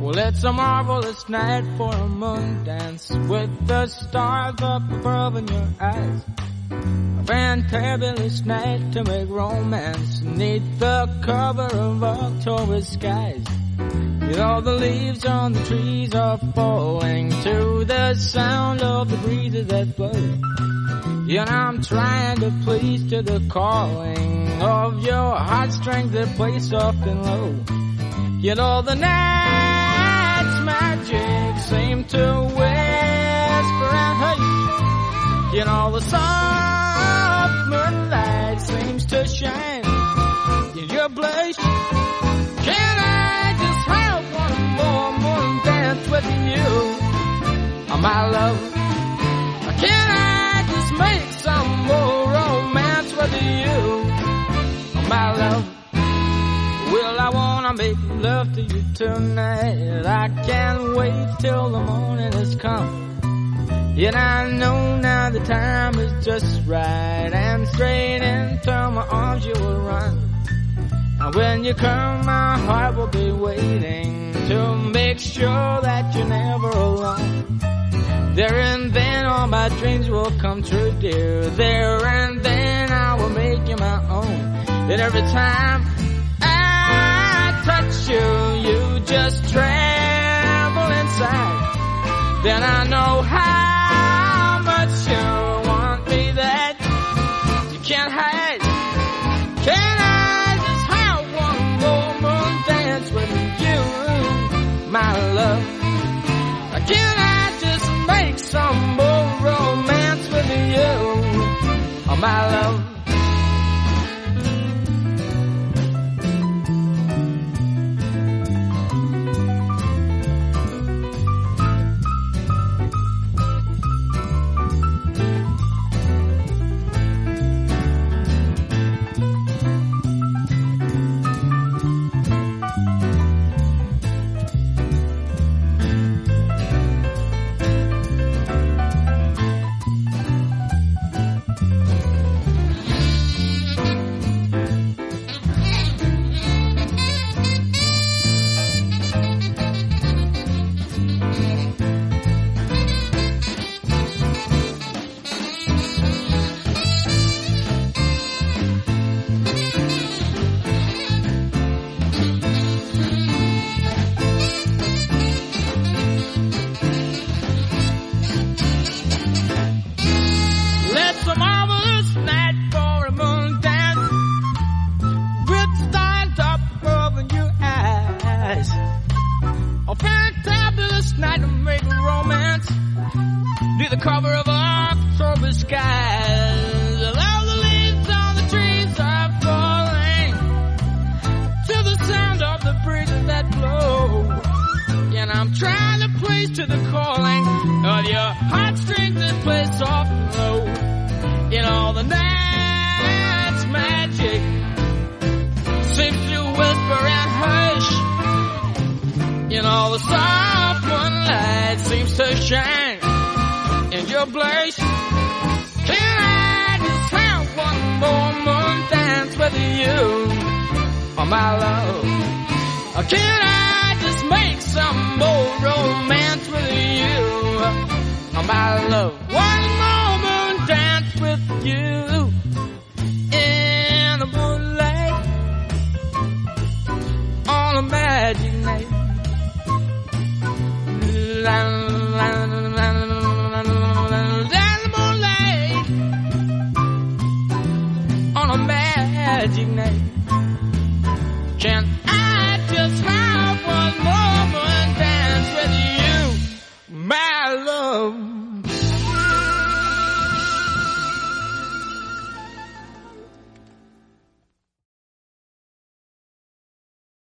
Well, it's a marvelous night for a moon dance with the stars up above in your eyes. A fantabulous night to make romance neath the cover of October skies. You know the leaves on the trees are falling to the sound of the breezes that blow. Know I'm trying to please to the calling of your heartstrings that play soft and low. You know the night's magic seem to whisper and hush. You know the soft moonlight seems to shine my love? Can I just make some more romance with you, oh, my love? Well, I wanna make love to you tonight. I can't wait till the morning has come. Yet I know now the time is just right and straight into my arms you will run. And when you come, my heart will be waiting to make sure that you're never alone. There and then all my dreams will come true, dear. There and then I will make you my own. And every time I touch you, you just tremble inside. Then I know how my love? Night romance near the cover of October skies. All the leaves on the trees are falling to the sound of the breezes that blow. And I'm trying to please to the calling of your heartstrings that play soft and low. In all the night's magic seems to whisper and hush. In all the moonlight seems to shine in your place. Can I just have one more moon dance with you, oh my love? Can I on